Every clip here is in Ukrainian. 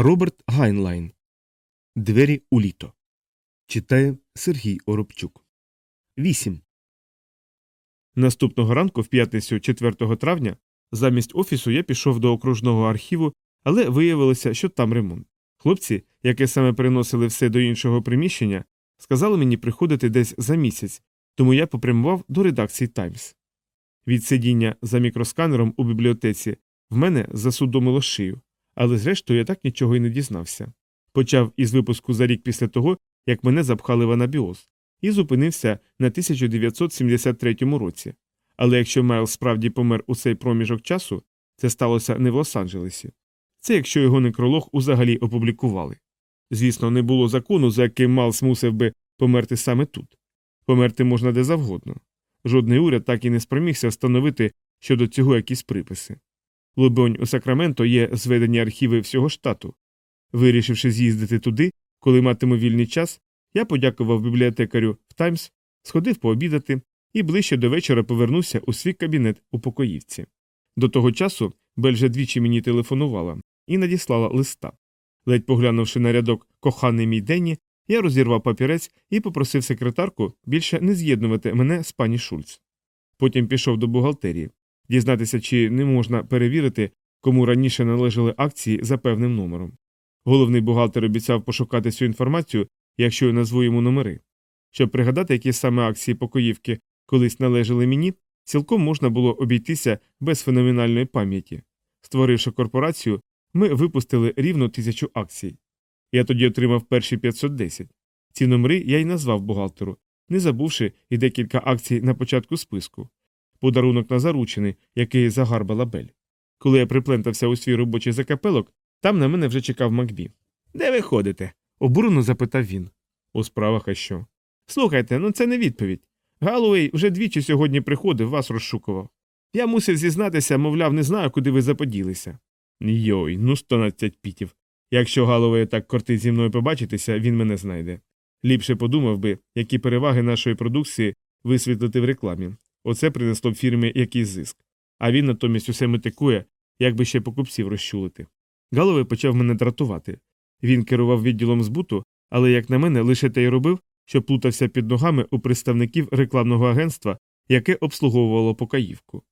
Роберт Гайнлайн. Двері у літо. Читає Сергій Оробчук. 8. Наступного ранку, в п'ятницю 4 травня, замість офісу я пішов до окружного архіву, але виявилося, що там ремонт. Хлопці, які саме переносили все до іншого приміщення, сказали мені приходити десь за місяць, тому я попрямував до редакції Таймс. Від сидіння за мікросканером у бібліотеці в мене засудомило шию але зрештою я так нічого й не дізнався. Почав із випуску за рік після того, як мене запхали в анабіоз, і зупинився на 1973 році. Але якщо Майл справді помер у цей проміжок часу, це сталося не в Лос-Анджелесі. Це якщо його некролог узагалі опублікували. Звісно, не було закону, за яким Майлз мусив би померти саме тут. Померти можна де завгодно. Жодний уряд так і не спромігся встановити щодо цього якісь приписи. Либонь, у Сакраменто є зведені архіви всього штату. Вирішивши з'їздити туди, коли матиму вільний час, я подякував бібліотекарю в Таймс, сходив пообідати і ближче до вечора повернувся у свій кабінет у покоївці. До того часу Бель двічі мені телефонувала і надіслала листа. Ледь поглянувши на рядок коханий мій Денні, я розірвав папірець і попросив секретарку більше не з'єднувати мене з пані Шульц. Потім пішов до бухгалтерії дізнатися, чи не можна перевірити, кому раніше належали акції за певним номером. Головний бухгалтер обіцяв пошукати цю інформацію, якщо я назву йому номери. Щоб пригадати, які саме акції покоївки колись належали мені, цілком можна було обійтися без феноменальної пам'яті. Створивши корпорацію, ми випустили рівно тисячу акцій. Я тоді отримав перші 510. Ці номери я й назвав бухгалтеру, не забувши і декілька акцій на початку списку подарунок на заручини, який загарбала Бель. Коли я приплентався у свій робочий закапелок, там на мене вже чекав Макбі. Де ви ходите? обурено запитав він. У справах а що? Слухайте, ну це не відповідь. Галуей вже двічі сьогодні приходив, вас розшукував. Я мусив зізнатися, мовляв, не знаю, куди ви заподілися. Йой, ну 112 пітів. Якщо Галуей так кортить зі мною побачитися, він мене знайде. Ліпше подумав би, які переваги нашої продукції висвітлити в рекламі, Оце принесло б фірмі якийсь зиск. А він натомість усе метикує, як би ще покупців розчулити. Галовий почав мене дратувати. Він керував відділом збуту, але, як на мене, лише те й робив, що плутався під ногами у представників рекламного агентства, яке обслуговувало покаївку.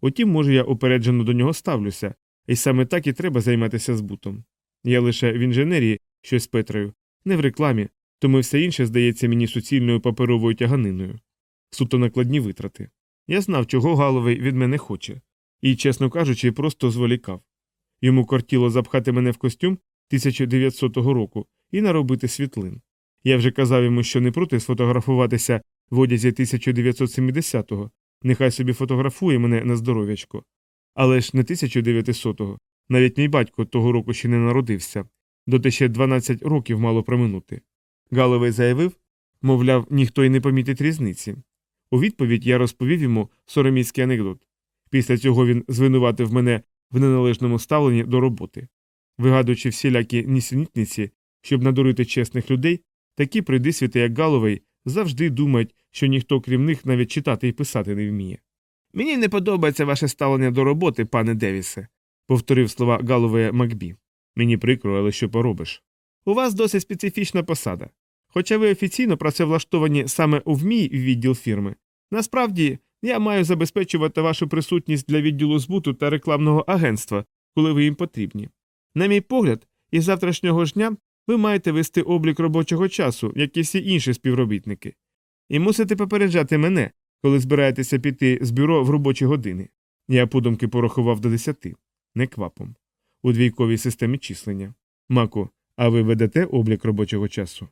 Утім, може, я упереджено до нього ставлюся, і саме так і треба займатися збутом. Я лише в інженерії щось петраю, не в рекламі, тому все інше здається мені суцільною паперовою тяганиною. Суто накладні витрати. Я знав, чого Галовий від мене хоче, і, чесно кажучи, просто зволікав. Йому кортіло запхати мене в костюм 1900 року і наробити світлин. Я вже казав йому, що не проти сфотографуватися в одязі 1970-го, нехай собі фотографує мене на здоров'ячко. Але ж не 1900-го, навіть мій батько того року ще не народився, доти ще 12 років мало проминути. Галовий заявив, мовляв, ніхто й не помітить різниці. У відповідь я розповів йому сороміцький анекдот. Після цього він звинуватив мене в неналежному ставленні до роботи. Вигадуючи всілякі нісенітниці, щоб надурити чесних людей, такі придисвіти, як Галовий, завжди думають, що ніхто крім них навіть читати і писати не вміє. Мені не подобається ваше ставлення до роботи, пане Девісе, повторив слова Галовея Макбі. Мені прикро, але що поробиш. У вас досить специфічна посада. Хоча ви офіційно працевлаштовані саме у вмій відділ фірми, Насправді, я маю забезпечувати вашу присутність для відділу збуту та рекламного агентства, коли ви їм потрібні. На мій погляд, із завтрашнього ж дня ви маєте вести облік робочого часу, як і всі інші співробітники, і мусите попереджати мене, коли збираєтеся піти з бюро в робочі години. Я подумки порахував до десяти, не квапом, у двійковій системі числення. Маку, а ви ведете облік робочого часу?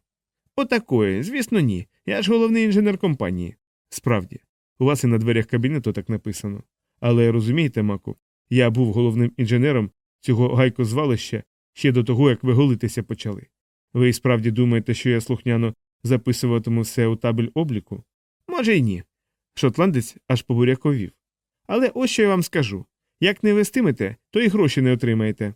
Отакої, звісно, ні. Я ж головний інженер компанії. Справді, у вас і на дверях кабінету так написано. Але розумієте, Маку, я був головним інженером цього гайкозвалища ще до того, як ви голитися почали. Ви і справді думаєте, що я слухняно записуватиму все у табель обліку? Може, й ні. Шотландець аж побуряковів. Але ось що я вам скажу як не вестимете, то і гроші не отримаєте.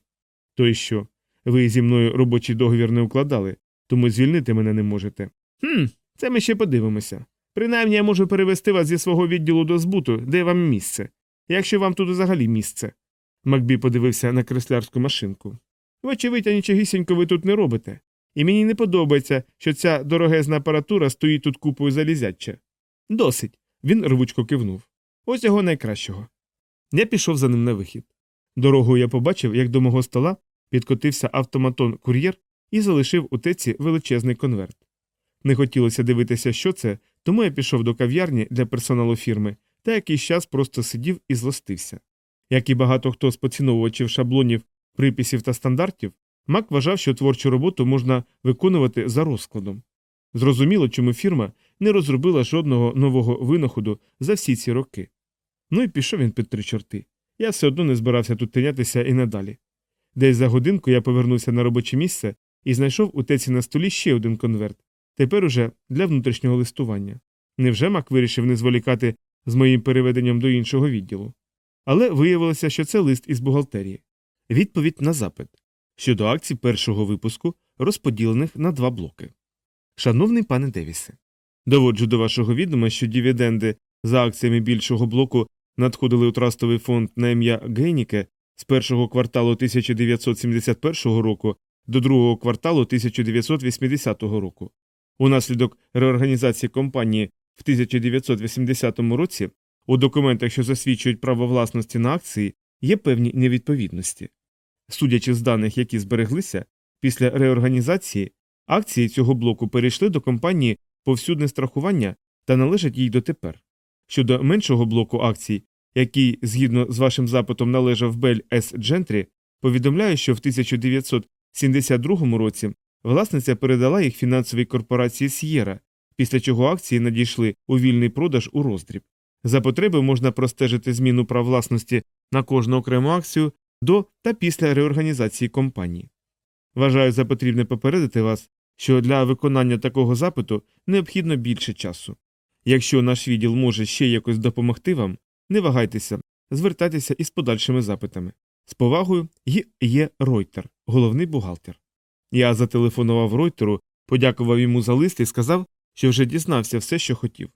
То й що? Ви зі мною робочий договір не укладали, тому звільнити мене не можете. Хм, це ми ще подивимося. Принаймні я можу перевести вас зі свого відділу до збуту, де вам місце, якщо вам тут взагалі місце. Макбі подивився на креслярську машинку. Вочевидь, нічогісінько ви тут не робите. І мені не подобається, що ця дорогезна апаратура стоїть тут купою залізяча. Досить. Він рвучко кивнув. Ось його найкращого. Я пішов за ним на вихід. Дорогою я побачив, як до мого стола підкотився автоматон кур'єр і залишив у теці величезний конверт. Не хотілося дивитися, що це, тому я пішов до кав'ярні для персоналу фірми та якийсь час просто сидів і злостився. Як і багато хто з поціновувачів шаблонів, приписів та стандартів, Мак вважав, що творчу роботу можна виконувати за розкладом. Зрозуміло, чому фірма не розробила жодного нового винаходу за всі ці роки. Ну і пішов він під три чорти. Я все одно не збирався тут тинятися і надалі. Десь за годинку я повернувся на робоче місце і знайшов у теці на столі ще один конверт, тепер уже для внутрішнього листування. Невже Мак вирішив не зволікати з моїм переведенням до іншого відділу? Але виявилося, що це лист із бухгалтерії. Відповідь на запит щодо акцій першого випуску, розподілених на два блоки. Шановний пане Девісе, доводжу до вашого відома, що дивіденди за акціями більшого блоку надходили у трастовий фонд на ім'я Гейніке з першого кварталу 1971 року до другого кварталу 1980 року. Унаслідок реорганізації компанії в 1980 році у документах, що засвідчують право власності на акції, є певні невідповідності. Судячи з даних, які збереглися, після реорганізації акції цього блоку перейшли до компанії повсюдне страхування та належать їй дотепер. Щодо меншого блоку акцій, який, згідно з вашим запитом, належав Бель С. Джентрі, повідомляю, що в 1972 році власниця передала їх фінансовій корпорації С'єра, після чого акції надійшли у вільний продаж у роздріб. За потреби можна простежити зміну прав власності на кожну окрему акцію до та після реорганізації компанії. Вважаю за потрібне попередити вас, що для виконання такого запиту необхідно більше часу. Якщо наш відділ може ще якось допомогти вам, не вагайтеся, звертайтеся із подальшими запитами. З повагою Є Ройтер, головний бухгалтер. Я зателефонував Ройтеру, подякував йому за лист і сказав, що вже дізнався все, що хотів.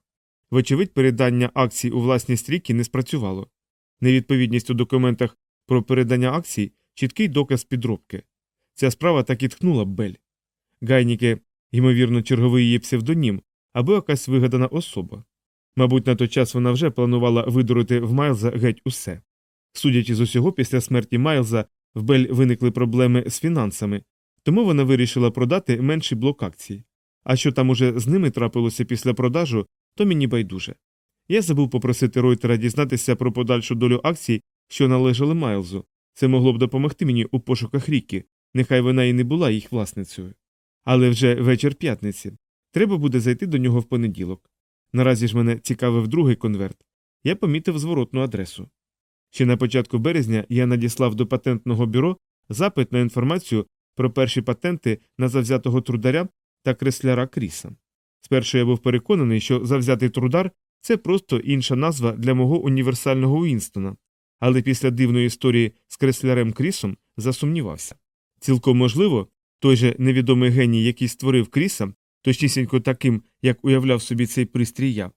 Вочевидь, передання акцій у власність ріки не спрацювало. Невідповідність у документах про передання акцій чіткий доказ підробки. Ця справа так і тхнула Бель. Гайніке, ймовірно, черговий її псевдонім або якась вигадана особа. Мабуть, на той час вона вже планувала видурити в Майлза геть усе. Судячи з усього, після смерті Майлза в Бель виникли проблеми з фінансами, тому вона вирішила продати менший блок акцій. А що там уже з ними трапилося після продажу, то мені байдуже. Я забув попросити Ройтера дізнатися про подальшу долю акцій, що належали Майлзу. Це могло б допомогти мені у пошуках ріки, нехай вона і не була їх власницею. Але вже вечір п'ятниці. Треба буде зайти до нього в понеділок. Наразі ж мене цікавив другий конверт. Я помітив зворотну адресу. Ще на початку березня я надіслав до патентного бюро запит на інформацію про перші патенти на завзятого трударя та кресляра Кріса. Спершу я був переконаний, що завзятий трудар це просто інша назва для мого універсального Уінстона, але після дивної історії з креслярем Крісом засумнівався. Цілком можливо, той же невідомий геній, який створив Кріса, точнісінько таким, як уявляв собі цей пристрій я,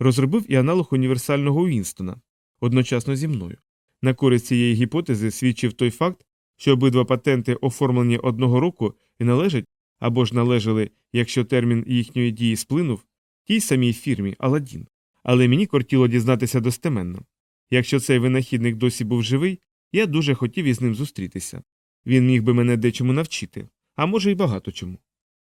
розробив і аналог універсального Уінстона одночасно зі мною. На користь цієї гіпотези свідчив той факт, що обидва патенти оформлені одного року і належать або ж належали, якщо термін їхньої дії сплинув, тій самій фірмі Аладдін. Але мені кортіло дізнатися достеменно. Якщо цей винахідник досі був живий, я дуже хотів із ним зустрітися. Він міг би мене дечому навчити, а може й багато чому.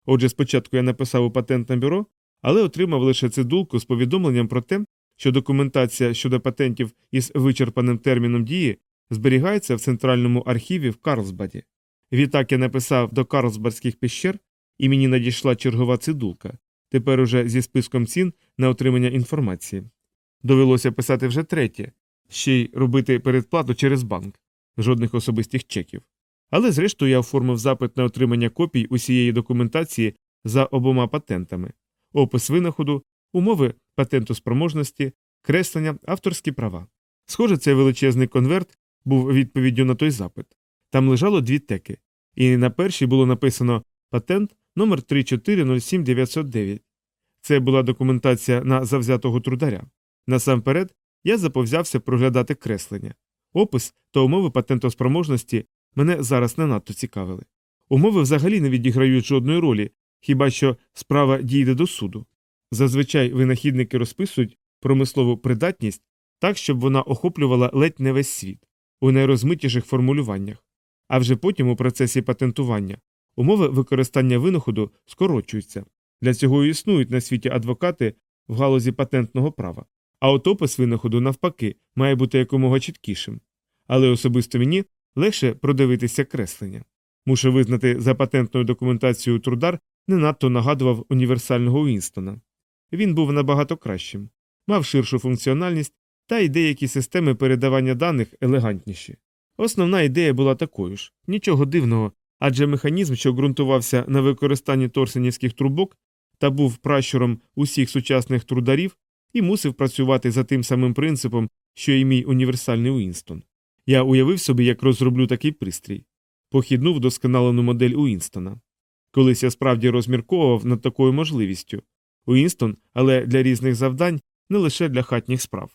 Отже, спочатку я написав у патентне бюро, але отримав лише цидулку з повідомленням про те, що документація щодо патентів із вичерпаним терміном дії зберігається в центральному архіві в Карлсбаді. Відтак я написав до Карлсбадських пещер, і мені надійшла чергова цидулка, тепер уже зі списком цін на отримання інформації. Довелося писати вже третє, ще й робити передплату через банк, жодних особистих чеків. Але зрештою я оформив запит на отримання копій усієї документації за обома патентами, опис винаходу, умови патенту спроможності, креслення, авторські права. Схоже, цей величезний конверт був відповіддю на той запит. Там лежало дві теки, і на першій було написано патент номер 3407909. Це була документація на завзятого трударя. Насамперед, я заповзявся проглядати креслення, опис та умови патентоспроможності мене зараз не надто цікавили. Умови взагалі не відіграють жодної ролі, хіба що справа дійде до суду. Зазвичай винахідники розписують промислову придатність так, щоб вона охоплювала ледь не весь світ, у найрозмитіших формулюваннях, а вже потім у процесі патентування умови використання винаходу скорочуються. Для цього і існують на світі адвокати в галузі патентного права. А от опис винаходу, навпаки, має бути якомога чіткішим. Але особисто мені легше продивитися креслення. Мушу визнати, за патентною документацією Трудар не надто нагадував універсального Уінстона. Він був набагато кращим, мав ширшу функціональність та й деякі системи передавання даних елегантніші. Основна ідея була такою ж нічого дивного, адже механізм, що ґрунтувався на використанні торсенівських трубок та був пращуром усіх сучасних трударів, і мусив працювати за тим самим принципом, що і мій універсальний Уінстон. Я уявив собі, як розроблю такий пристрій, похідну вдосконалену модель Уінстона. Колись я справді розмірковував над такою можливістю Уінстон, але для різних завдань, не лише для хатніх справ.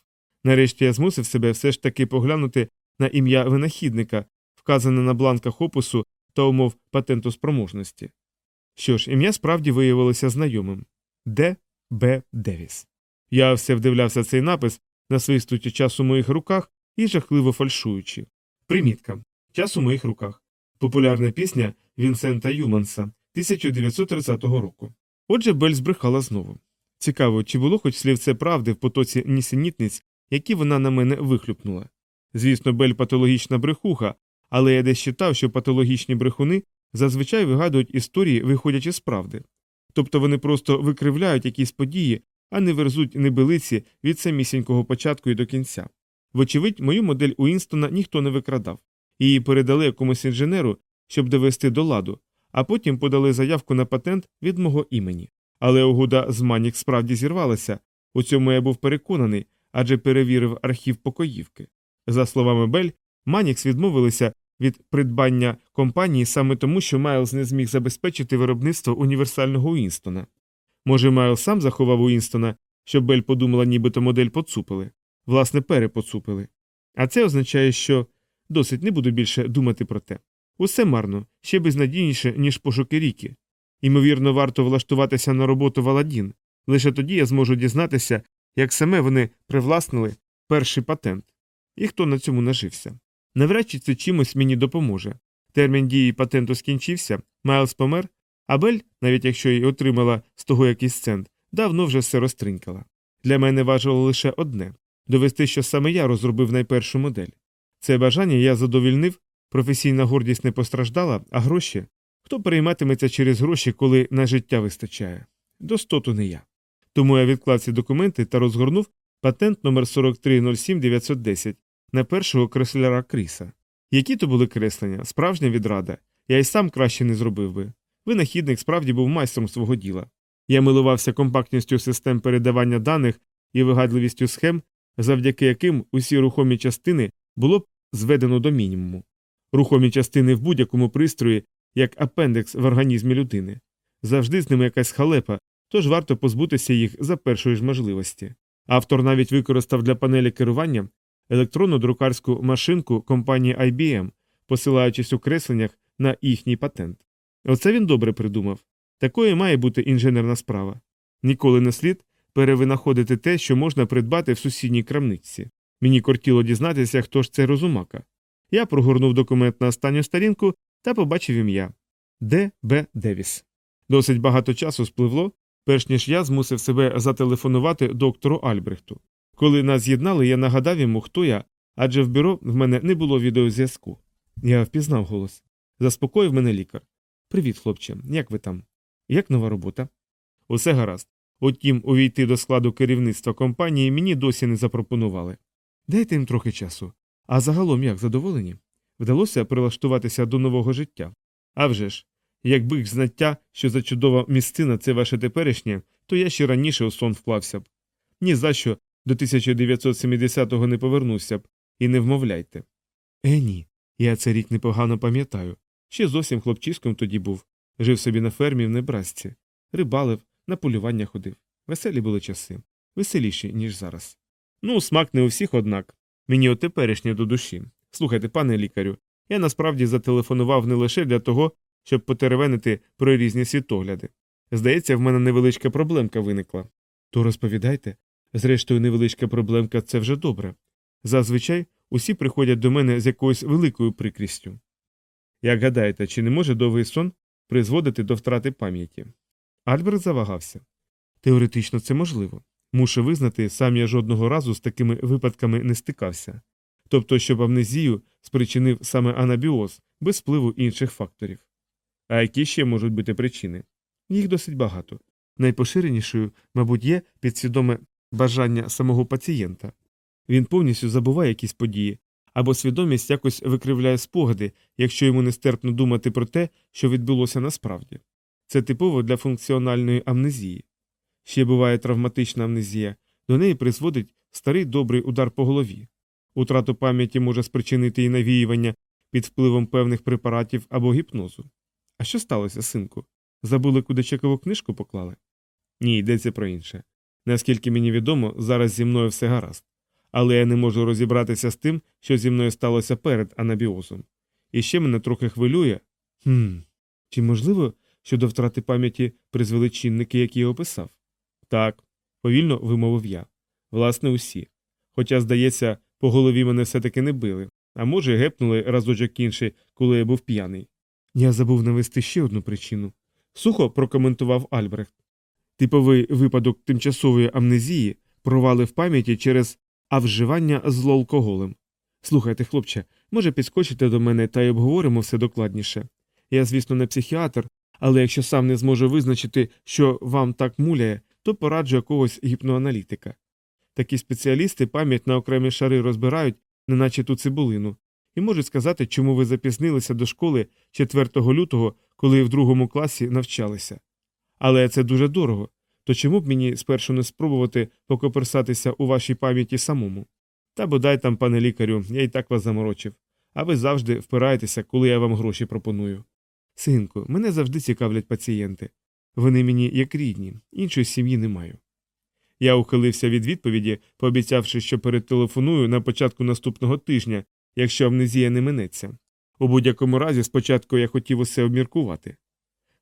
Нарешті я змусив себе все ж таки поглянути на ім'я винахідника, вказане на бланках опису та умов патенту спроможності. Що ж, ім'я справді виявилося знайомим Д. Б. Девіс. Я все вдивлявся цей напис, насвистуючи час у моїх руках і жахливо фальшуючи. Примітка. Час у моїх руках. Популярна пісня Вінсента Юманса 1930 року. Отже, Бель збрехала знову. Цікаво, чи було хоч слівце правди в потоці нісенітниць, які вона на мене вихлюпнула. Звісно, Бель патологічна брехуха, але я десь читав, що патологічні брехуни зазвичай вигадують історії, виходячи з правди. Тобто вони просто викривляють якісь події, а не верзуть небелиці від самісінького початку і до кінця. Вочевидь, мою модель Уінстона ніхто не викрадав, її передали якомусь інженеру, щоб довести до ладу, а потім подали заявку на патент від мого імені. Але угода з Манікс справді зірвалася, у цьому я був переконаний, адже перевірив архів покоївки. За словами Бель, Манікс відмовилися від придбання компанії саме тому, що Майлз не зміг забезпечити виробництво універсального Уінстона. Може, Майлз сам заховав Уінстона, щоб Бель подумала, нібито модель поцупили, власне, перепоцупили. А це означає, що досить не буду більше думати про те. Усе марно, ще безнадійніше, ніж пошуки ріки. Ймовірно, варто влаштуватися на роботу в Аладдін. Лише тоді я зможу дізнатися, як саме вони привласнили перший патент, і хто на цьому нажився. Навряд чи це чимось мені допоможе. Термін дії патенту скінчився, Майлз помер, а Бель, навіть якщо й отримала з того якийсь цент, давно вже все розтринькала. Для мене важило лише одне довести, що саме я розробив найпершу модель. Це бажання я задовільнив, професійна гордість не постраждала, а гроші хто перейматиметься через гроші, коли на життя вистачає? Достоту не я. Тому я відклав ці документи та розгорнув патент номер 4307910 на першого кресляра Кріса. Які то були креслення, справжня відрада, я й сам краще не зробив би. Винахідник справді був майстром свого діла. Я милувався компактністю систем передавання даних і вигадливістю схем, завдяки яким усі рухомі частини було б зведено до мінімуму. Рухомі частини в будь-якому пристрої як апендекс в організмі людини. Завжди з ними якась халепа, тож варто позбутися їх за першої ж можливості. Автор навіть використав для панелі керування електронну друкарську машинку компанії IBM, посилаючись у кресленнях на їхній патент. Оце він добре придумав. Такою має бути інженерна справа. Ніколи не слід перевинаходити те, що можна придбати в сусідній крамниці. Мені кортіло дізнатися, хто ж це розумака. Я прогорнув документ на останню сторінку та побачив ім'я Д. Б. Девіс. Досить багато часу спливло, перш ніж я змусив себе зателефонувати доктору Альбрехту. Коли нас з'єднали, я нагадав йому, хто я, адже в бюро в мене не було відеозв'язку. Я впізнав голос. Заспокоїв мене лікар. Привіт, хлопче, як ви там? Як нова робота? Усе гаразд. Утім, увійти до складу керівництва компанії мені досі не запропонували. Дайте їм трохи часу. А загалом як задоволені? Вдалося прилаштуватися до нового життя. А вже ж, якби їх знаття, що за чудова місцина це ваше теперішнє, то я ще раніше у сон вклався б. Ні за що до 1970-го не повернувся б, і не вмовляйте. Е, ні, я цей рік непогано пам'ятаю. Ще зовсім хлопчиськом тоді був. Жив собі на фермі в Небрасці, рибалив, на полювання ходив. Веселі були часи, веселіші, ніж зараз. Ну, смак не у всіх, однак. Мені от теперішнє до душі. Слухайте, пане лікарю, Я насправді зателефонував не лише для того, щоб потеревенити про різні світогляди. Здається, в мене невеличка проблемка виникла. То розповідайте. Зрештою, невеличка проблемка це вже добре. Зазвичай усі приходять до мене з якоюсь великою прикрістю. Як гадаєте, чи не може довгий сон призводити до втрати пам'яті? Альберт завагався. Теоретично це можливо. Мушу визнати, сам я жодного разу з такими випадками не стикався. Тобто, щоб амнезію спричинив саме анабіоз без впливу інших факторів. А які ще можуть бути причини? Їх досить багато. Найпоширенішою, мабуть, є підсвідоме бажання самого пацієнта. Він повністю забуває якісь події, або свідомість якось викривляє спогади, якщо йому нестерпно думати про те, що відбулося насправді. Це типово для функціональної амнезії. Ще буває травматична амнезія, до неї призводить старий добрий удар по голові. Утрату пам'яті може спричинити і навіювання під впливом певних препаратів або гіпнозу. А що сталося, синку? Забули, куди чекову книжку поклали? Ні, йдеться про інше. Наскільки мені відомо, зараз зі мною все гаразд. Але я не можу розібратися з тим, що зі мною сталося перед анабіозом. І ще мене трохи хвилює. Хм, Чи можливо, що до втрати пам'яті призвели чинники, які я описав? Так, повільно вимовив я. Власне, усі. Хоча, здається, по голові мене все таки не били, а може, гепнули разочок інший, коли я був п'яний. Я забув навести ще одну причину. Сухо прокоментував Альбрехт. Типовий випадок тимчасової амнезії провали в пам'яті через а вживання злоалкоголем. Слухайте, хлопче, може підскочите до мене та й обговоримо все докладніше. Я, звісно, не психіатр, але якщо сам не зможу визначити, що вам так муляє, то пораджу якогось гіпноаналітика. Такі спеціалісти пам'ять на окремі шари розбирають, неначе ту цибулину, і можуть сказати, чому ви запізнилися до школи 4 лютого, коли в другому класі навчалися. Але це дуже дорого, то чому б мені спершу не спробувати покоперсатися у вашій пам'яті самому? Та бодай там, пане лікарю, я і так вас заморочив, а ви завжди впираєтеся, коли я вам гроші пропоную. Синку, мене завжди цікавлять пацієнти. Вони мені як рідні, іншої сім'ї не маю. Я ухилився від відповіді, пообіцявши, що перетелефоную на початку наступного тижня, якщо амнезія не минеться. У будь-якому разі, спочатку я хотів усе обміркувати.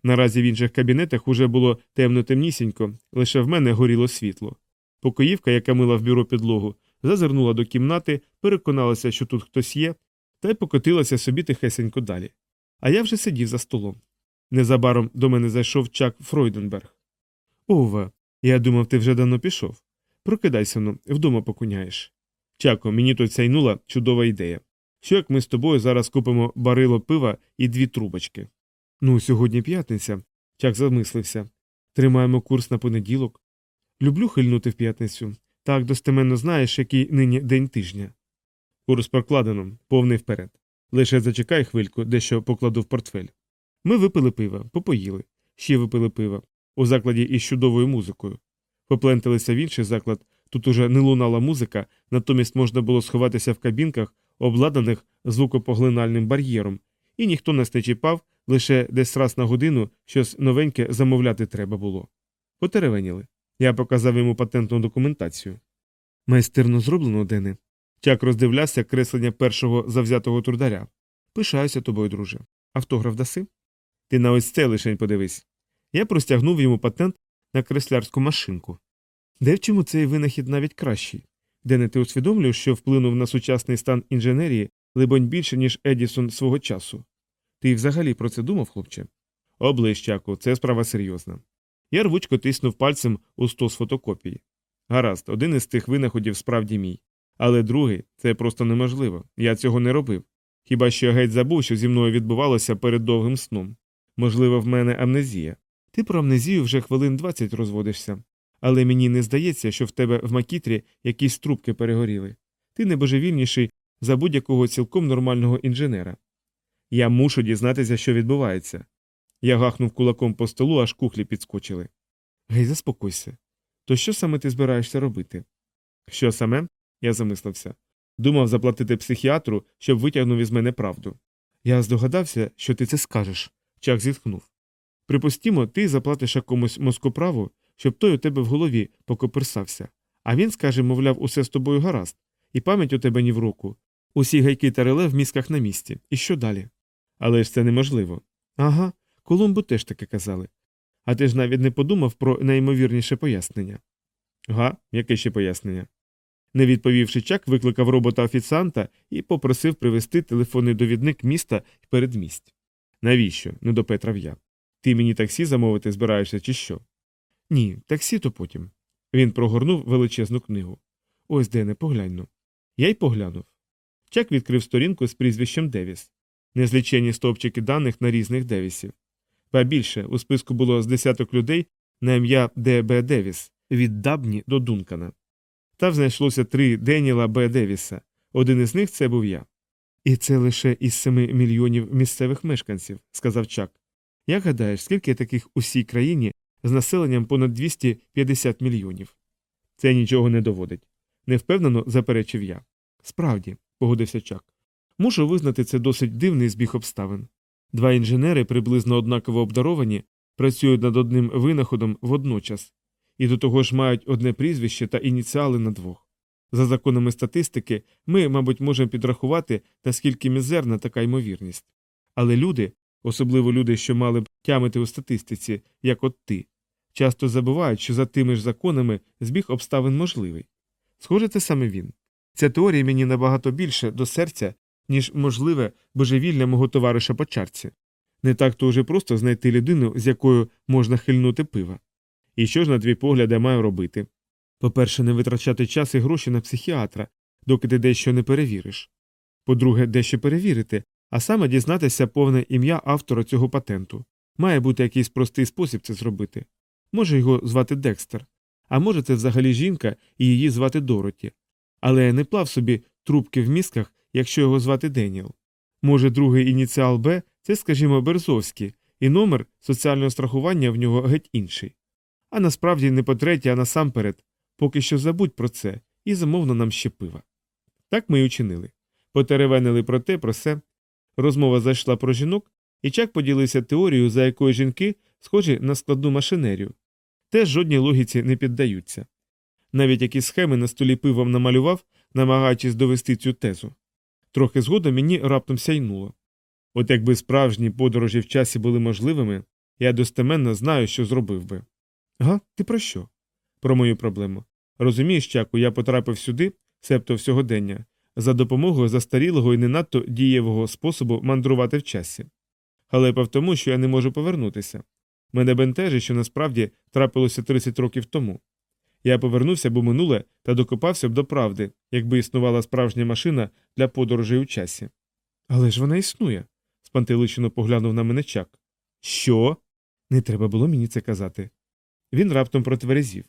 Наразі в інших кабінетах уже було темно темнісінько, лише в мене горіло світло. Покоївка, яка мила в бюро підлогу, зазирнула до кімнати, переконалася, що тут хтось є, та й покотилася собі тихесенько далі. А я вже сидів за столом. Незабаром до мене зайшов Чак Фройденберг. Ова, я думав, ти вже давно пішов. Прокидайся ну, вдома покуняєш. Чако, мені тут сяйнула чудова ідея. Що як ми з тобою зараз купимо барило пива і дві трубочки? Ну, сьогодні п'ятниця, Чак замислився. Тримаємо курс на понеділок. Люблю хильнути в п'ятницю. Так достеменно знаєш, який нині день тижня. Курс прокладено, повний вперед. Лише зачекай хвильку, дещо покладу в портфель. Ми випили пива, попоїли, ще випили пива, у закладі із чудовою музикою. Попленталися в інший заклад, тут уже не лунала музика, натомість можна було сховатися в кабінках, обладнаних звукопоглинальним бар'єром, і ніхто не чіпав, лише десь раз на годину щось новеньке замовляти треба було. Потеревеніли. Я показав йому патентну документацію. Майстерно зроблено, Дене. Чак роздивлявся креслення першого завзятого трударя. Пишаюся тобою, друже. Автограф даси? Ти на ось це лишень подивись. Я простягнув йому патент на креслярську машинку. Де в чому цей винахід навіть кращий? Дене ти усвідомлюєш, що вплинув на сучасний стан інженерії, либонь більше, ніж Едісон свого часу. Ти взагалі про це думав, хлопче? Оближ, Чаку, це справа серйозна. Я рвучко тиснув пальцем у стос фотокопії. Гаразд, один із тих винаходів справді мій. Але другий це просто неможливо. Я цього не робив. Хіба що я геть забув, що зі мною відбувалося перед довгим сном. Можливо, в мене амнезія. Ти про амнезію вже хвилин 20 розводишся. Але мені не здається, що в тебе в макітрі якісь трубки перегоріли. Ти небожевільніший за будь-якого цілком нормального інженера. Я мушу дізнатися, що відбувається. Я гахнув кулаком по столу, аж кухлі підскочили. Гей, заспокойся. То що саме ти збираєшся робити? Що саме? Я замислився. Думав заплатити психіатру, щоб витягнув із мене правду. Я здогадався, що ти це скажеш. Чак зітхнув. Припустімо, ти заплатиш якомусь мозкоправу, щоб той у тебе в голові покоперсався, а він скаже, мовляв, усе з тобою гаразд, і пам'ять у тебе ні в року. Усі гайки та реле в мізках на місці. І що далі? Але ж це неможливо. Ага, Колумбу теж таке казали. А ти ж навіть не подумав про найімовірніше пояснення. Га, яке ще пояснення? Не відповівши чак, викликав робота офіціанта і попросив привезти телефонний довідник міста й передмість. Навіщо? не допетрав я. Ти мені таксі замовити збираєшся, чи що? Ні, таксі то потім. Він прогорнув величезну книгу. Ось де не погляньно. Я й поглянув. Чак відкрив сторінку з прізвищем Девіс, незлічені стовпчики даних на різних Девісів. Ба більше у списку було з десяток людей на ім'я Д. Б. Девіс від Дабні до Дункана. Там знайшлося три Деніла Б. Девіса. Один із них це був я. І це лише із семи мільйонів місцевих мешканців, сказав Чак. Як гадаєш, скільки таких у всій країні з населенням понад 250 мільйонів? Це нічого не доводить. Невпевнено заперечив я. Справді, погодився Чак. Мушу визнати це досить дивний збіг обставин. Два інженери, приблизно однаково обдаровані, працюють над одним винаходом водночас, і до того ж мають одне прізвище та ініціали на двох. За законами статистики, ми, мабуть, можемо підрахувати, наскільки мізерна така ймовірність. Але люди, особливо люди, що мали б тямити у статистиці, як от ти, часто забувають, що за тими ж законами збіг обставин можливий. Схоже, це саме він. Ця теорія мені набагато більше до серця, ніж можливе божевілля мого товариша по чарці. Не так то вже просто знайти людину, з якою можна хильнути пива. І що ж, на твій погляд, я маю робити? По-перше, не витрачати час і гроші на психіатра, доки ти дещо не перевіриш. По-друге, дещо перевірити, а саме дізнатися повне ім'я автора цього патенту. Має бути якийсь простий спосіб це зробити. Може його звати Декстер, а може, це взагалі жінка і її звати Дороті. Але не плав собі трубки в мізках, якщо його звати Деніел. Може, другий ініціал Б це, скажімо, Берзовський, і номер соціального страхування в нього геть інший. А насправді не по третє, а насамперед, поки що забудь про це і замовно нам ще пива. Так ми й учинили. Потеревенили про те, про все. Розмова зайшла про жінок, і Чак поділився теорією, за якою жінки схожі на складну машинерію. Теж жодній логіці не піддаються. Навіть якісь схеми на столі пивом намалював, намагаючись довести цю тезу. Трохи згодом мені раптом сяйнуло. От якби справжні подорожі в часі були можливими, я достеменно знаю, що зробив би. Га, ти про що? Про мою проблему. Розумієш, Чаку, я потрапив сюди, себто в сьогодення, за допомогою застарілого і не надто дієвого способу мандрувати в часі. Халепа в тому, що я не можу повернутися. Мене бентежить, що насправді трапилося 30 років тому. Я повернувся б у минуле та докопався б до правди, якби існувала справжня машина для подорожей у часі. Але ж вона існує, спантеличено поглянув на мене чак. Що? Не треба було мені це казати. Він раптом протверезів.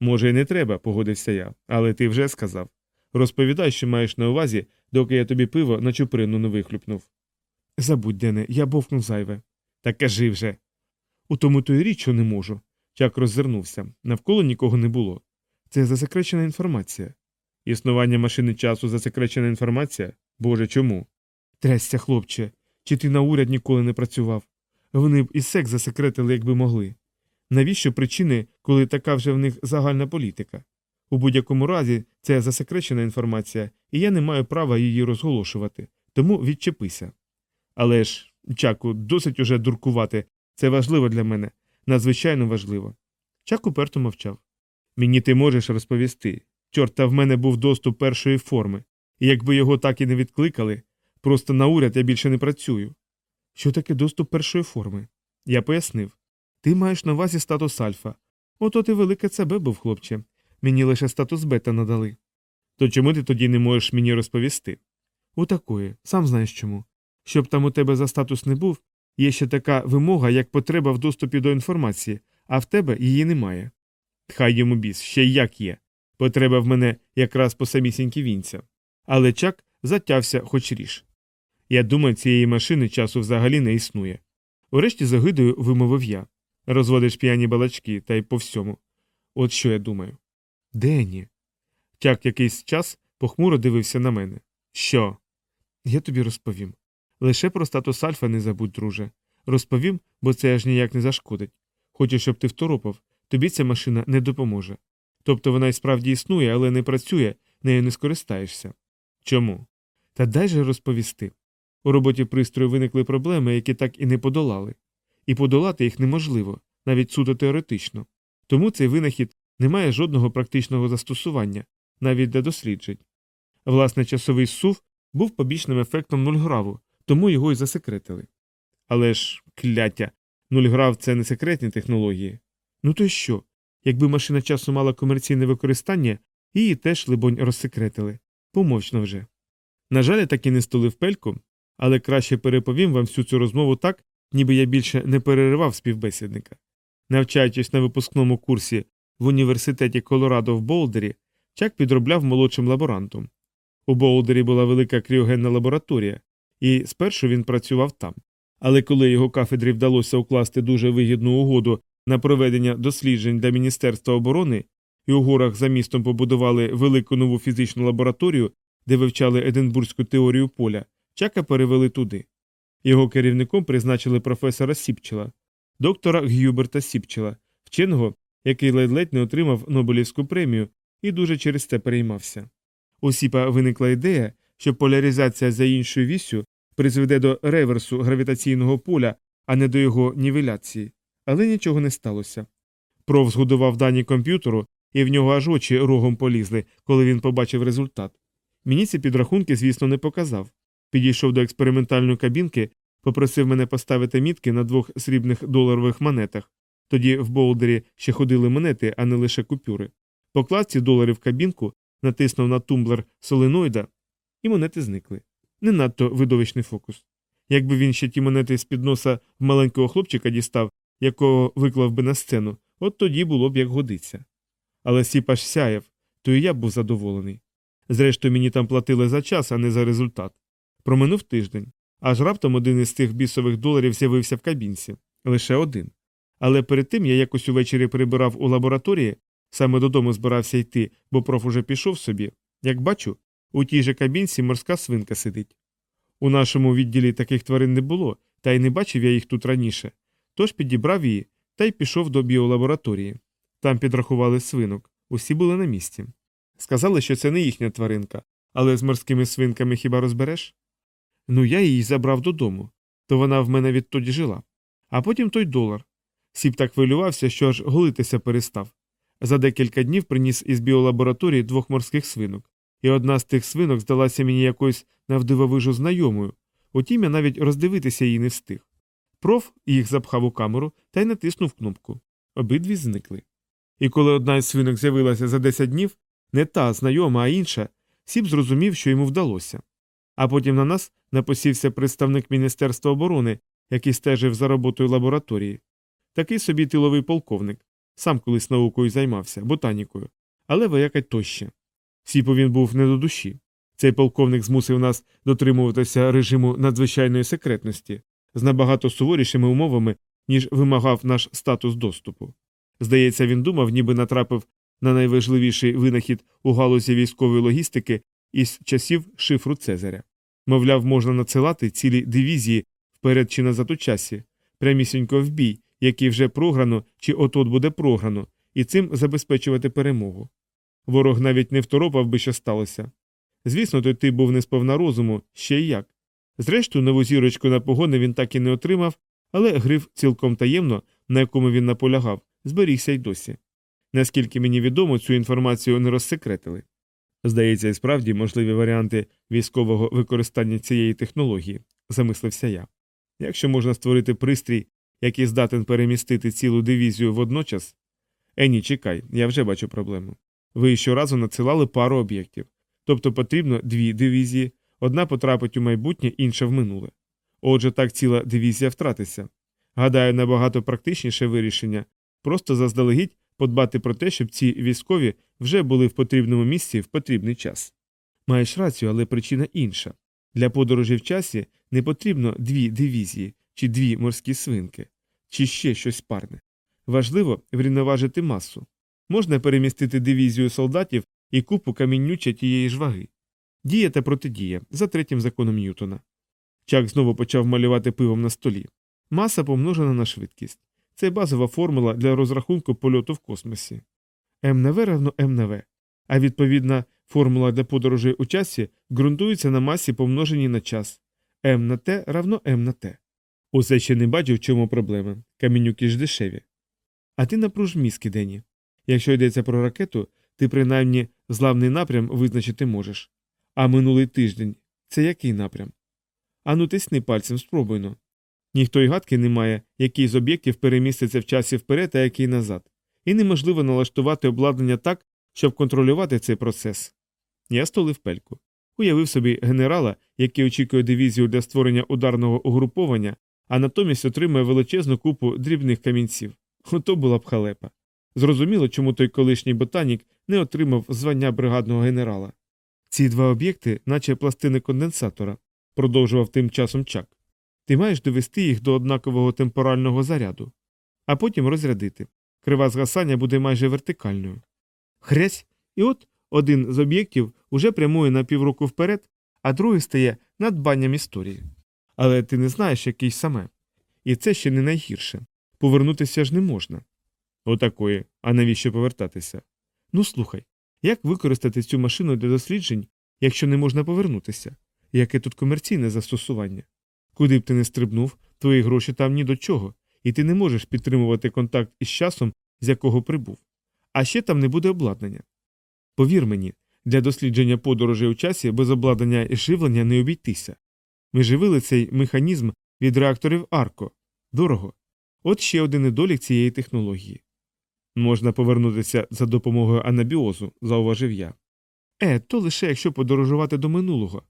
Може, і не треба, погодився я, але ти вже сказав. Розповідай, що маєш на увазі, доки я тобі пиво на чуприну не вихлюпнув. Забудь, Дене, я бовкнув зайве. Та кажи вже. У тому то й річ, що не можу. Чак роззирнувся. Навколо нікого не було. Це засекречена інформація. Існування машини часу засекречена інформація? Боже, чому? Трясся, хлопче. Чи ти на уряд ніколи не працював? Вони б і секс засекретили, якби могли. Навіщо причини, коли така вже в них загальна політика? У будь-якому разі це засекречена інформація, і я не маю права її розголошувати, тому відчепися. Але ж, Чаку, досить уже дуркувати, це важливо для мене, надзвичайно важливо. Чак уперто мовчав. Мені ти можеш розповісти. Чорт, та в мене був доступ першої форми, і якби його так і не відкликали, просто на уряд я більше не працюю. Що таке доступ першої форми? Я пояснив. Ти маєш на увазі статус альфа. Ото ти велике ЦБ був, хлопче. Мені лише статус бета надали. То чому ти тоді не можеш мені розповісти? У сам знаєш чому. Щоб там у тебе за статус не був, є ще така вимога, як потреба в доступі до інформації, а в тебе її немає. Хай йому біс, ще як є. Потреба в мене якраз по самісінькі вінця. Але чак затявся хоч ріж. Я думаю, цієї машини часу взагалі не існує. Урешті загидою вимовив я. Розводиш п'яні балачки та й по всьому. От що я думаю. Дені. Тяк якийсь час похмуро дивився на мене. Що? Я тобі розповім. Лише про статус Альфа не забудь, друже. Розповім, бо це аж ніяк не зашкодить. Хочу, щоб ти второпав, тобі ця машина не допоможе. Тобто вона і справді існує, але не працює, нею не скористаєшся. Чому? Та дай же розповісти. У роботі пристрою виникли проблеми, які так і не подолали. І подолати їх неможливо, навіть суто теоретично. Тому цей винахід не має жодного практичного застосування, навіть для досліджень. Власне, часовий сув був побічним ефектом нульграву, тому його й засекретили. Але ж, кляття, нульграв це не секретні технології. Ну то що? Якби машина часу мала комерційне використання, її теж, либонь, розсекретили. Помовчно вже. На жаль, я так і не стулив пельку, але краще переповім вам всю цю розмову так, ніби я більше не переривав співбесідника. Навчаючись на випускному курсі в університеті Колорадо в Болдері, Чак підробляв молодшим лаборантом. У Болдері була велика кріогенна лабораторія, і спершу він працював там. Але коли його кафедрі вдалося укласти дуже вигідну угоду на проведення досліджень для Міністерства оборони, і у горах за містом побудували велику нову фізичну лабораторію, де вивчали Единбурзьку теорію поля, чака перевели туди. Його керівником призначили професора Сіпчела, доктора Гюберта Сіпчела, вченого, який ледь-ледь не отримав Нобелівську премію і дуже через це переймався. У Сіпа виникла ідея, що поляризація за іншою віссю призведе до реверсу гравітаційного поля, а не до його нівеляції. Але нічого не сталося. Проф згодував дані комп'ютеру, і в нього аж очі рогом полізли, коли він побачив результат. Мені ці підрахунки, звісно, не показав. Підійшов до експериментальної кабінки, попросив мене поставити мітки на двох срібних доларових монетах. Тоді в болдері ще ходили монети, а не лише купюри. Поклав ці долари в кабінку, натиснув на тумблер соленоїда, і монети зникли. Не надто видовищний фокус. Якби він ще ті монети з під носа в маленького хлопчика дістав, якого виклав би на сцену, от тоді було б як годиться. Але сіпаш сяяв, то і я був задоволений. Зрештою, мені там платили за час, а не за результат. Проминув тиждень, аж раптом один із цих бісових доларів з'явився в кабінці лише один. Але перед тим я якось увечері прибирав у лабораторії, саме додому збирався йти, бо проф уже пішов собі. Як бачу, у тій же кабінці морська свинка сидить. У нашому відділі таких тварин не було, та й не бачив я їх тут раніше. Тож підібрав її та й пішов до біолабораторії. Там підрахували свинок, усі були на місці. Сказали, що це не їхня тваринка, але з морськими свинками хіба розбереш? Ну, я її забрав додому, то вона в мене відтоді жила. А потім той долар. Сіп так хвилювався, що аж голитися перестав. За декілька днів приніс із біолабораторії двох морських свинок, і одна з тих свинок здалася мені якоюсь навдивовижу знайомою, утім я навіть роздивитися її не встиг. Проф їх запхав у камеру та й натиснув кнопку. Обидві зникли. І коли одна із свинок з'явилася за 10 днів, не та знайома, а інша, Сіп зрозумів, що йому вдалося. А потім на нас напосівся представник Міністерства оборони, який стежив за роботою лабораторії. Такий собі тиловий полковник, сам колись наукою займався, ботанікою, але вояка тоще. Сіпу він був не до душі. Цей полковник змусив нас дотримуватися режиму надзвичайної секретності з набагато суворішими умовами, ніж вимагав наш статус доступу. Здається, він думав, ніби натрапив на найважливіший винахід у галузі військової логістики із часів шифру Цезаря. Мовляв, можна надсилати цілі дивізії вперед чи назад у часі, прямісінько в бій, який вже програно чи от-от буде програно, і цим забезпечувати перемогу. Ворог навіть не второпав би, що сталося. Звісно, той тип був не сповна розуму, ще й як. Зрештою, нову зірочку на погони він так і не отримав, але гриф цілком таємно, на якому він наполягав, зберігся й досі. Наскільки мені відомо, цю інформацію не розсекретили. Здається, і справді можливі варіанти військового використання цієї технології, замислився я. Якщо можна створити пристрій, який здатен перемістити цілу дивізію водночас. Е, ні, чекай, я вже бачу проблему. Ви щоразу надсилали пару об'єктів. Тобто потрібно дві дивізії, одна потрапить у майбутнє, інша в минуле. Отже, так ціла дивізія втратиться. Гадаю, набагато практичніше вирішення просто заздалегідь подбати про те, щоб ці військові вже були в потрібному місці в потрібний час. Маєш рацію, але причина інша. Для подорожі в часі не потрібно дві дивізії чи дві морські свинки, чи ще щось парне. Важливо врівноважити масу. Можна перемістити дивізію солдатів і купу каміннюча тієї ж ваги. Дія та протидія за третім законом Ньютона. Чак знову почав малювати пивом на столі. Маса помножена на швидкість. Це базова формула для розрахунку польоту в космосі. МНВ равно МНВ, а відповідна Формула для подорожей у часі ґрунтується на масі помноженій на час. М на Т равно М на Т. Усе ще не бачу, в чому проблема. Камінюки ж дешеві. А ти напруж мізки, Дені. Якщо йдеться про ракету, ти принаймні злавний напрям визначити можеш. А минулий тиждень це який напрям? Ану тисни пальцем, спробуйно. Ніхто й гадки не має, який з об'єктів переміститься в часі вперед, а який назад. І неможливо налаштувати обладнання так, щоб контролювати цей процес. Я столив пельку. Уявив собі генерала, який очікує дивізію для створення ударного угруповання, а натомість отримує величезну купу дрібних камінців. Ото була б халепа. Зрозуміло, чому той колишній ботанік не отримав звання бригадного генерала. Ці два об'єкти, наче пластини конденсатора, продовжував тим часом чак. Ти маєш довести їх до однакового темпорального заряду, а потім розрядити. Крива згасання буде майже вертикальною. Хрясь, і от один з об'єктів уже прямує на півроку вперед, а другий стає надбанням історії. Але ти не знаєш, який саме. І це ще не найгірше. Повернутися ж не можна. Отакої, а навіщо повертатися? Ну слухай, як використати цю машину для досліджень, якщо не можна повернутися? Яке тут комерційне застосування? Куди б ти не стрибнув, твої гроші там ні до чого, і ти не можеш підтримувати контакт із часом, з якого прибув. А ще там не буде обладнання. Повір мені, для дослідження подорожей у часі без обладнання і живлення не обійтися. Ми живили цей механізм від реакторів Арко. Дорого. От ще один недолік цієї технології. Можна повернутися за допомогою анабіозу, зауважив я. Е, то лише якщо подорожувати до минулого.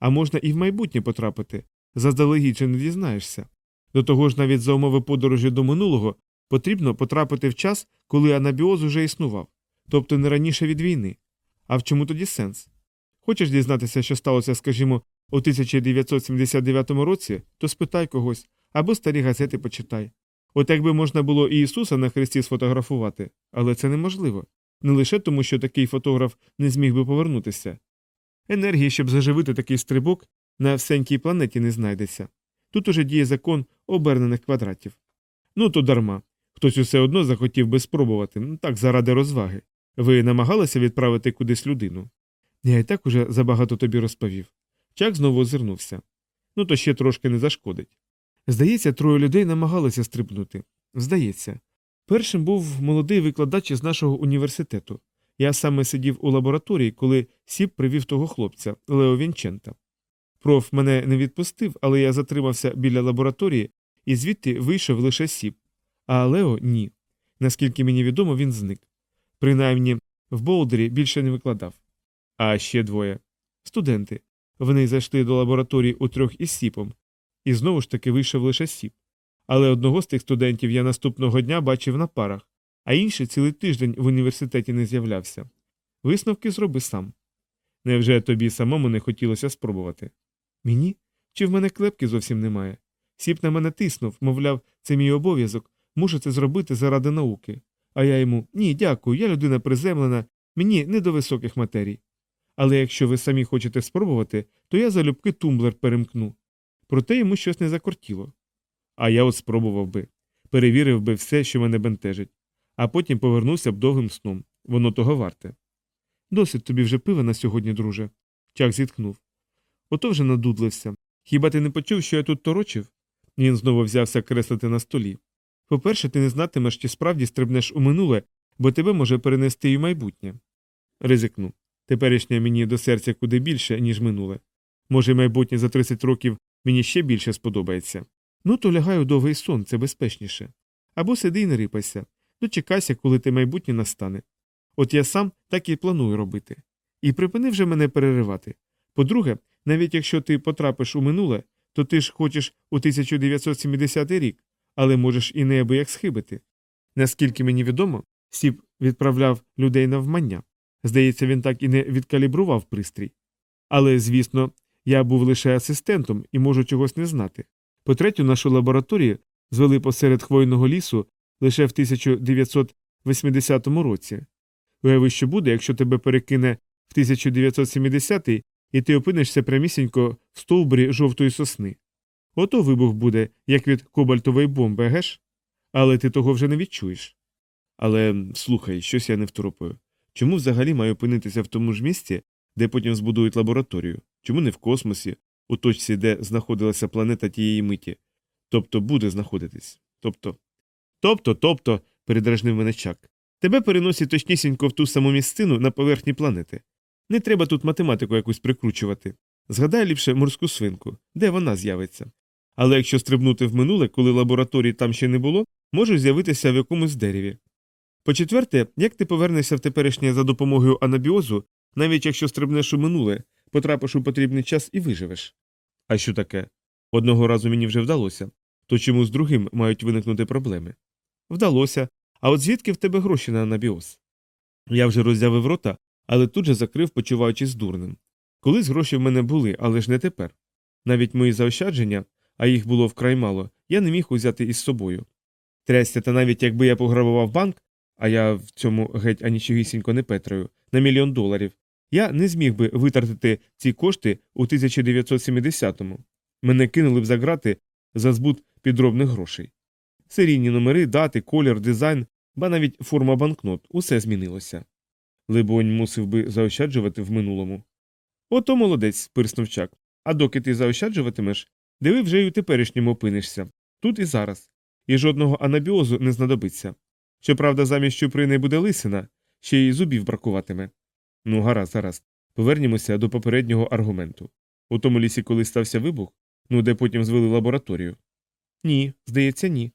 А можна і в майбутнє потрапити, заздалегідь же не дізнаєшся. До того ж, навіть за умови подорожі до минулого потрібно потрапити в час, коли анабіоз уже існував, тобто не раніше від війни. А в чому тоді сенс? Хочеш дізнатися, що сталося, скажімо, у 1979 році, то спитай когось або старі газети почитай. От якби можна було і Ісуса на хресті сфотографувати, але це неможливо. Не лише тому, що такий фотограф не зміг би повернутися. Енергії, щоб заживити такий стрибок, на всенькій планеті не знайдеться. Тут уже діє закон обернених квадратів. Ну то дарма. Хтось усе одно захотів би спробувати, ну, так заради розваги. Ви намагалися відправити кудись людину? Я і так уже забагато тобі розповів. Чак знову озирнувся. Ну то ще трошки не зашкодить. Здається, троє людей намагалися стрибнути. Здається. Першим був молодий викладач із нашого університету. Я саме сидів у лабораторії, коли Сіп привів того хлопця, Лео Вінчента. Проф мене не відпустив, але я затримався біля лабораторії і звідти вийшов лише Сіп. А Лео ні. Наскільки мені відомо, він зник. Принаймні, в Болдері більше не викладав. А ще двоє студенти. Вони зайшли до лабораторії у трьох із Сіпом, і знову ж таки вийшов лише Сіп. Але одного з тих студентів я наступного дня бачив на парах, а інший цілий тиждень в університеті не з'являвся. Висновки зроби сам. Невже тобі самому не хотілося спробувати? Мені? Чи в мене клепки зовсім немає? Сіп на мене тиснув, мовляв, це мій обов'язок, мушу це зробити заради науки. А я йому ні, дякую, я людина приземлена, мені не до високих матерій. Але якщо ви самі хочете спробувати, то я залюбки тумблер перемкну. Проте йому щось не закортіло. А я от спробував би, перевірив би все, що мене бентежить, а потім повернувся б довгим сном. Воно того варте. Досить тобі вже пива на сьогодні, друже. Чак зітхнув. Ото вже надудлився. Хіба ти не почув, що я тут торочив? Він знову взявся креслити на столі. По-перше, ти не знатимеш, чи справді стрибнеш у минуле, бо тебе може перенести і в майбутнє. Ризикну. Теперішнє мені до серця куди більше, ніж минуле. Може, майбутнє за 30 років мені ще більше сподобається. Ну, то лягай у довгий сон, це безпечніше. Або сиди і не рипайся, дочекайся, коли те майбутнє настане. От я сам так і планую робити. І припини вже мене переривати. По-друге, навіть якщо ти потрапиш у минуле, то ти ж хочеш у 1970 рік, але можеш і неабияк схибити. Наскільки мені відомо, Сіп відправляв людей навмання. Здається, він так і не відкалібрував пристрій. Але, звісно, я був лише асистентом і можу чогось не знати. По-третє, нашу лабораторію звели посеред хвойного лісу лише в 1980 році. Уяви, що буде, якщо тебе перекине в 1970-й і ти опинишся прямісінько в стовбурі жовтої сосни. Ото вибух буде, як від кобальтової бомби, геш? Але ти того вже не відчуєш. Але слухай, щось я не второпаю. Чому взагалі маю опинитися в тому ж місці, де потім збудують лабораторію. Чому не в космосі, у точці, де знаходилася планета тієї миті? Тобто буде знаходитись. Тобто. Тобто, тобто, передражнив мене чак. Тебе переносять точнісінько в ту саму місцину на поверхні планети. Не треба тут математику якусь прикручувати. Згадай ліпше морську свинку, де вона з'явиться. Але якщо стрибнути в минуле, коли лабораторії там ще не було, можеш з'явитися в якомусь дереві. По четверте, як ти повернешся в теперішнє за допомогою анабіозу, навіть якщо стрибнеш у минуле, потрапиш у потрібний час і виживеш. А що таке? Одного разу мені вже вдалося, то чому з другим мають виникнути проблеми? Вдалося. А от звідки в тебе гроші на анабіоз? Я вже роззявив рота, але тут же закрив, почуваючись дурним. Колись гроші в мене були, але ж не тепер. Навіть мої заощадження, а їх було вкрай мало, я не міг узяти із собою. Трясся, та навіть якби я пограбував банк, а я в цьому геть анічогісінько не петрою, на мільйон доларів, я не зміг би витратити ці кошти у 1970-му. Мене кинули б за грати за збут підробних грошей. Серійні номери, дати, колір, дизайн, ба навіть форма банкнот усе змінилося. Либонь мусив би заощаджувати в минулому. Ото молодець, пирснув чак. А доки ти заощаджуватимеш, диви вже й у теперішньому опинишся, тут і зараз, і жодного анабіозу не знадобиться. Щоправда, замість чуприни буде лисина, ще й зубів бракуватиме. Ну, гаразд, гаразд. Повернімося до попереднього аргументу. У тому лісі, коли стався вибух, ну де потім звели лабораторію. Ні, здається, ні.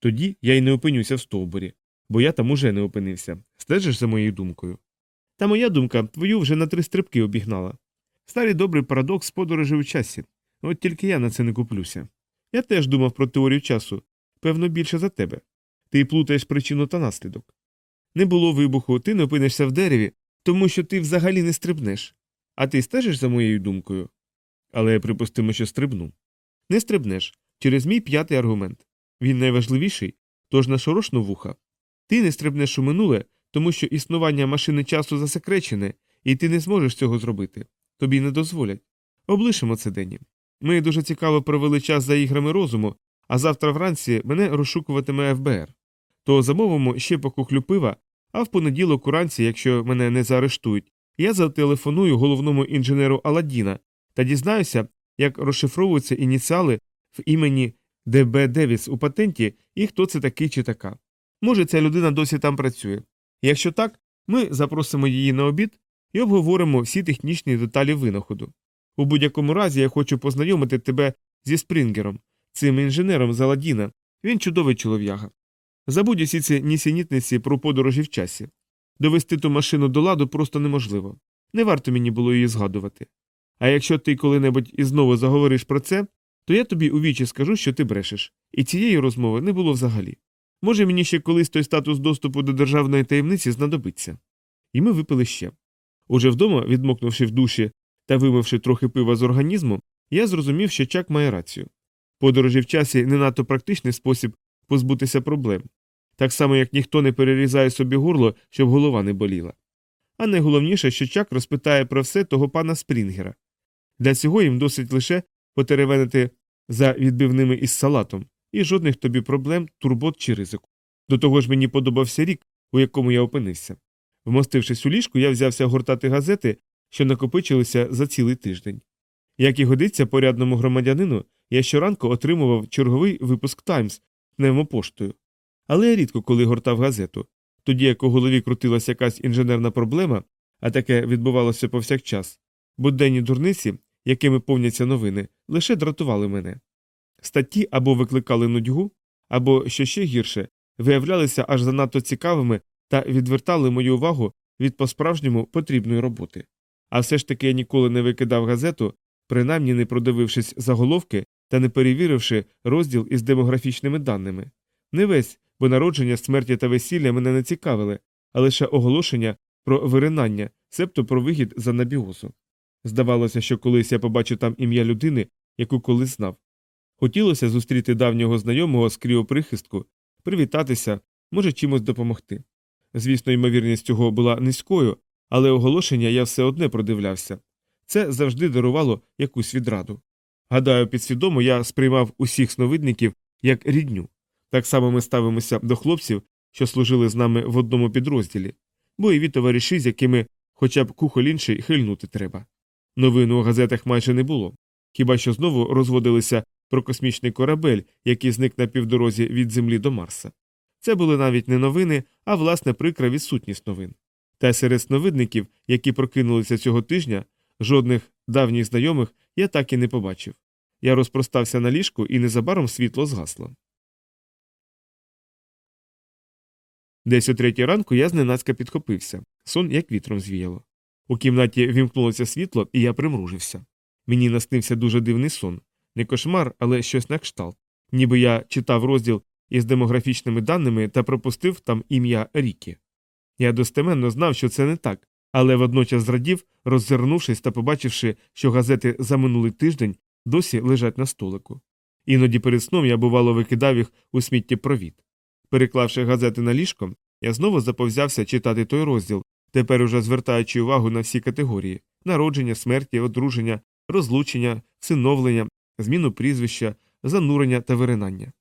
Тоді я й не опинюся в стовбурі, бо я там уже не опинився. Стежиш за моєю думкою. Та моя думка твою вже на три стрибки обігнала. Старий добрий парадокс подорожі у часі. От тільки я на це не куплюся. Я теж думав про теорію часу, певно, більше за тебе. Ти плутаєш причину та наслідок. Не було вибуху, ти не опинишся в дереві, тому що ти взагалі не стрибнеш. А ти стежиш за моєю думкою? Але припустимо, що стрибну. Не стрибнеш через мій п'ятий аргумент. Він найважливіший, тож нашорошно вуха. Ти не стрибнеш у минуле, тому що існування машини часу засекречене, і ти не зможеш цього зробити. Тобі не дозволять. Облишимо це Дені. Ми дуже цікаво провели час за іграми розуму, а завтра вранці мене розшукуватиме ФБР. То замовимо ще по кухлю пива, а в понеділок уранці, якщо мене не заарештують, я зателефоную головному інженеру Аладдіна та дізнаюся, як розшифровуються ініціали в імені ДБ Девіс у патенті і хто це такий чи така. Може, ця людина досі там працює. Якщо так, ми запросимо її на обід і обговоримо всі технічні деталі винаходу. У будь-якому разі я хочу познайомити тебе зі Спрінгером, цим інженером з Аладдіна. Він чудовий чолов'яга. Забудь усі ці нісенітниці про подорожі в часі. Довести ту машину до ладу просто неможливо. Не варто мені було її згадувати. А якщо ти коли-небудь і знову заговориш про це, то я тобі у вічі скажу, що ти брешеш, і цієї розмови не було взагалі. Може, мені ще колись той статус доступу до державної таємниці знадобиться. І ми випили ще. Уже вдома, відмокнувши в душі та вимивши трохи пива з організму, я зрозумів, що чак має рацію. Подорожі в часі не надто практичний спосіб позбутися проблем, так само як ніхто не перерізає собі горло, щоб голова не боліла. А найголовніше, що чак розпитає про все того пана Спрінгера. Для цього їм досить лише потеревенити за відбивними із салатом, і жодних тобі проблем, турбот чи ризику. До того ж мені подобався рік, у якому я опинився. Вмостившись у ліжку, я взявся гортати газети, що накопичилися за цілий тиждень. Як і годиться порядному громадянину, я щоранку отримував черговий випуск Таймс пневмопоштою. Але я рідко коли гортав газету. Тоді як у голові крутилася якась інженерна проблема, а таке відбувалося повсякчас, буденні дурниці, якими повняться новини, лише дратували мене. Статті або викликали нудьгу, або, що ще гірше, виявлялися аж занадто цікавими та відвертали мою увагу від по справжньому потрібної роботи. А все ж таки я ніколи не викидав газету, принаймні не продивившись заголовки та не перевіривши розділ із демографічними даними. Не весь, бо народження, смерті та весілля мене не цікавили, а лише оголошення про виринання, себто про вигід за набіозу. Здавалося, що колись я побачу там ім'я людини, яку колись знав. Хотілося зустріти давнього знайомого з кріоприхистку, привітатися, може чимось допомогти. Звісно, ймовірність цього була низькою, але оголошення я все одне продивлявся. Це завжди дарувало якусь відраду. Гадаю, підсвідомо я сприймав усіх сновидників як рідню. Так само ми ставимося до хлопців, що служили з нами в одному підрозділі, бойові товариші, з якими хоча б кухоль інший хильнути треба. Новин у газетах майже не було. Хіба що знову розводилися про космічний корабель, який зник на півдорозі від Землі до Марса. Це були навіть не новини, а власне прикра відсутність новин. Та серед сновидників, які прокинулися цього тижня, жодних давніх знайомих я так і не побачив. Я розпростався на ліжку і незабаром світло згасло. Десь о третій ранку я зненацька підхопився, сон як вітром звіяло. У кімнаті вімкнулося світло, і я примружився. Мені наснився дуже дивний сон, не кошмар, але щось на кшталт. Ніби я читав розділ із демографічними даними та пропустив там ім'я Рікі. Я достеменно знав, що це не так, але водночас зрадів, роззирнувшись та побачивши, що газети за минулий тиждень досі лежать на столику. Іноді перед сном я, бувало, викидав їх у сміттєпровід. Переклавши газети на ліжко, я знову заповзявся читати той розділ, тепер уже звертаючи увагу на всі категорії народження, смерті, одруження, розлучення, всиновлення, зміну прізвища, занурення та виринання.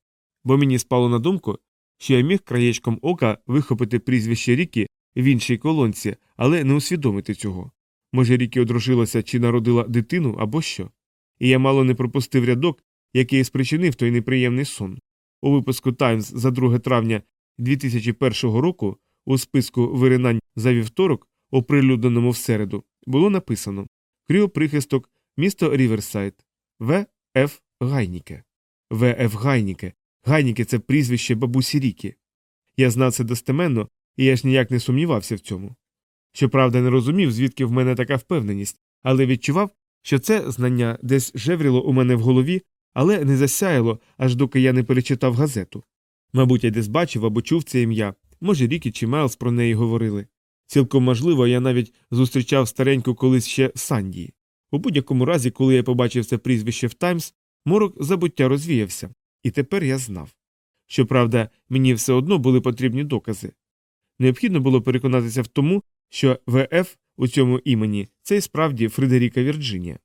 Бо мені спало на думку, що я міг краєчком ока вихопити прізвище Рікі в іншій колонці, але не усвідомити цього. Може, Рікі одружилася чи народила дитину або що. І я мало не пропустив рядок, який спричинив той неприємний сон. У випуску Таймс за 2 травня 2001 року у списку виринань за вівторок, оприлюдненому в середу, було написано Кріоприхисток, місто Ріверсайд, В. Ф. Гайніке. В. Ф. Гайніке. Гайніке це прізвище бабусі Рікі. Я знав це достеменно, і я ж ніяк не сумнівався в цьому. Щоправда, не розумів, звідки в мене така впевненість, але відчував, що це знання десь жевріло у мене в голові, але не засяяло, аж доки я не перечитав газету. Мабуть, я десь бачив або чув це ім'я, може, Рікі чи Майлз про неї говорили. Цілком можливо, я навіть зустрічав стареньку колись ще Сандії. У будь-якому разі, коли я побачив це прізвище в Таймс, морок забуття розвіявся, і тепер я знав. Щоправда, мені все одно були потрібні докази. Необхідно було переконатися в тому, що ВФ у цьому імені це і справді Фредеріка Вірджинія.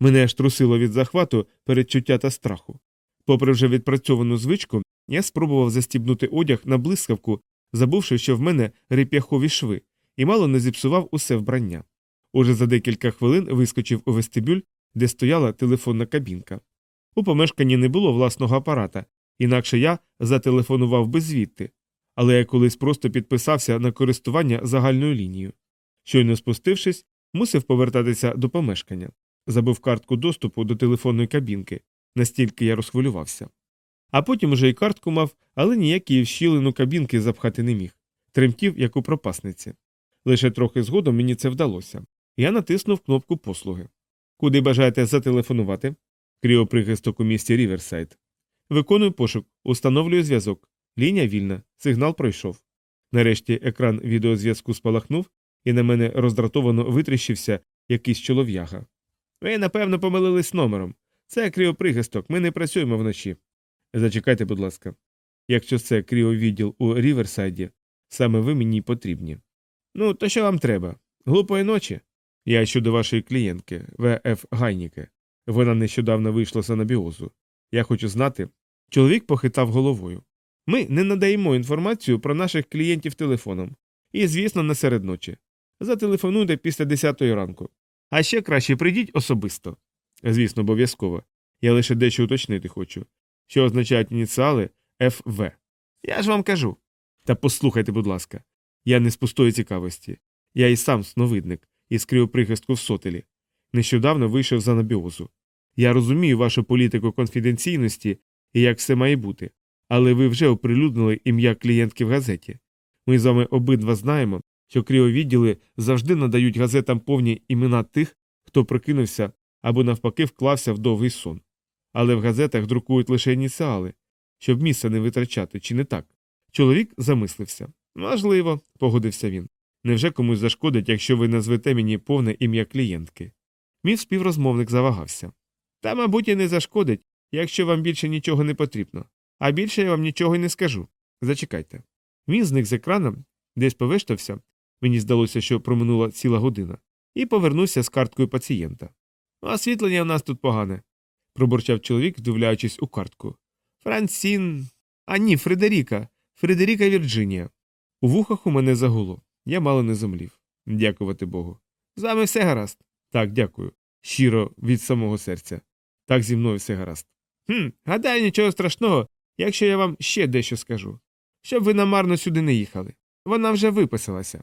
Мене аж трусило від захвату, передчуття та страху. Попри вже відпрацьовану звичку, я спробував застібнути одяг на блискавку, забувши, що в мене реп'яхові шви, і мало не зіпсував усе вбрання. Уже за декілька хвилин вискочив у вестибюль, де стояла телефонна кабінка. У помешканні не було власного апарата, інакше я зателефонував би звідти, але я колись просто підписався на користування загальною лінією. Щойно спустившись, мусив повертатися до помешкання, забув картку доступу до телефонної кабінки, настільки я розхвилювався. А потім уже й картку мав, але ніякі в щілину кабінки запхати не міг, тремтів, як у пропасниці. Лише трохи згодом мені це вдалося. Я натиснув кнопку послуги. Куди бажаєте зателефонувати? Кріоприхисток у місті Ріверсайд. Виконую пошук, установлюю зв'язок. Лінія вільна, сигнал пройшов. Нарешті екран відеозв'язку спалахнув, і на мене роздратовано витріщився якийсь чолов'яга. Ви, напевно, помилились номером. Це кріоприхисток, ми не працюємо вночі. Зачекайте, будь ласка. Якщо це кріовідділ у Ріверсайді, саме ви мені потрібні. Ну, то що вам треба? Глупої ночі? Я щодо вашої клієнтки, В.Ф. Гайніке. Вона нещодавно вийшла з анабіозу. Я хочу знати. Чоловік похитав головою. Ми не надаємо інформацію про наших клієнтів телефоном. І, звісно, не серед ночі. Зателефонуйте після 10 ранку. А ще краще прийдіть особисто. Звісно, обов'язково. Я лише дещо уточнити хочу. Що означають ініціали ФВ. Я ж вам кажу. Та послухайте, будь ласка, я не з пустої цікавості. Я і сам сновидник, із кріоприхистку в сотелі. Нещодавно вийшов з анабіозу. Я розумію вашу політику конфіденційності і як все має бути, але ви вже оприлюднили ім'я клієнтки в газеті. Ми з вами обидва знаємо, що кріовідділи завжди надають газетам повні імена тих, хто прокинувся або навпаки вклався в довгий сон. Але в газетах друкують лише ініціали, щоб місце не витрачати, чи не так? Чоловік замислився. Можливо, погодився він. Невже комусь зашкодить, якщо ви назвете мені повне ім'я клієнтки? Мій співрозмовник завагався. Та, мабуть, і не зашкодить, якщо вам більше нічого не потрібно. А більше я вам нічого й не скажу. Зачекайте. Він зник з екраном, десь повештався, мені здалося, що проминула ціла година, і повернувся з карткою пацієнта. Освітлення в нас тут погане, пробурчав чоловік, вдивляючись у картку. Франсін. А ні, Фредеріка. Фредеріка Вірджинія. У вухах у мене загуло. Я мало не зомлів. Дякувати Богу. З вами все гаразд. Так, дякую. Щиро від самого серця. Так зі мною все гаразд. Хм, гадаю, нічого страшного, якщо я вам ще дещо скажу. Щоб ви намарно сюди не їхали. Вона вже виписалася.